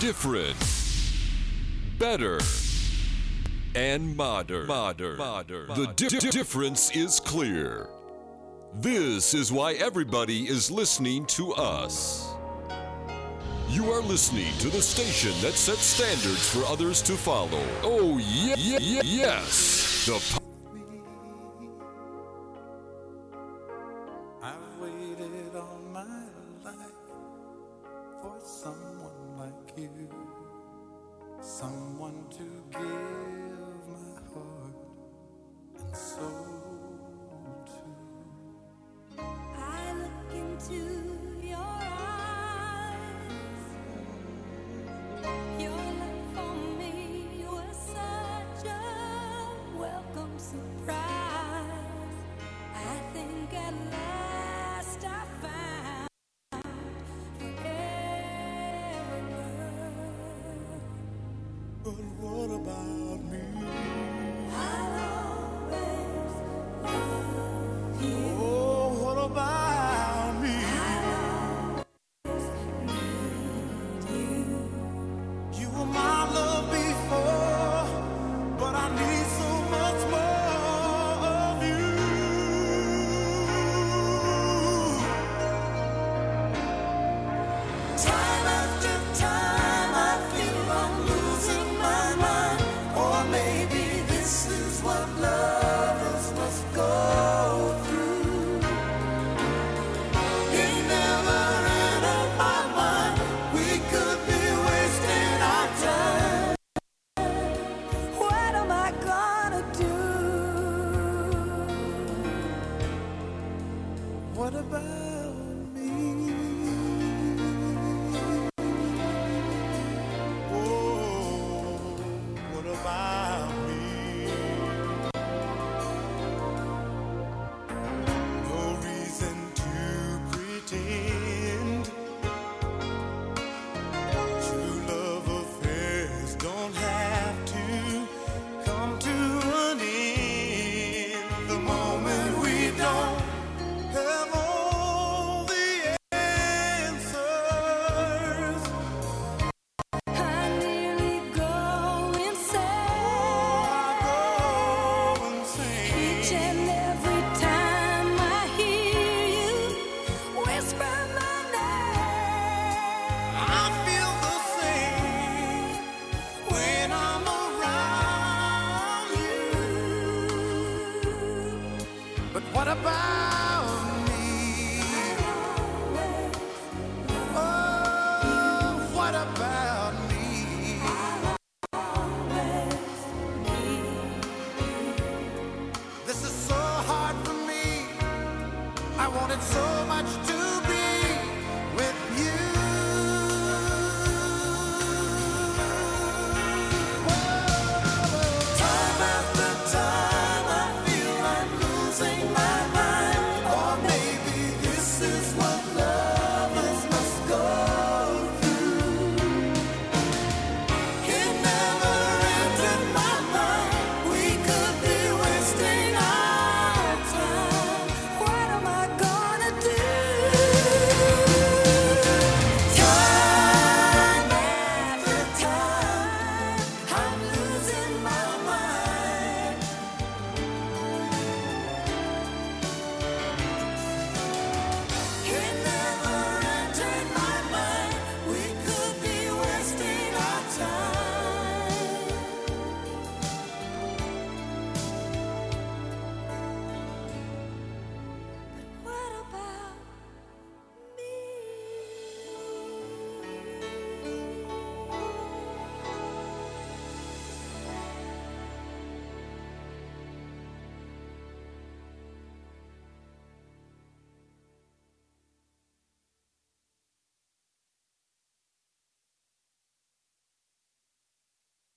different, better, and modern. Modern. Modern. The di- di- difference is clear. This is why everybody is listening to us. You are listening to the station that sets standards for others to follow. Oh, yeah, yes. The I've waited all my life for someone like you, someone to give my heart and soul to. I look into your eyes. Your love for me was such a welcome surprise. I think at But what about me? Bye. wanted so much to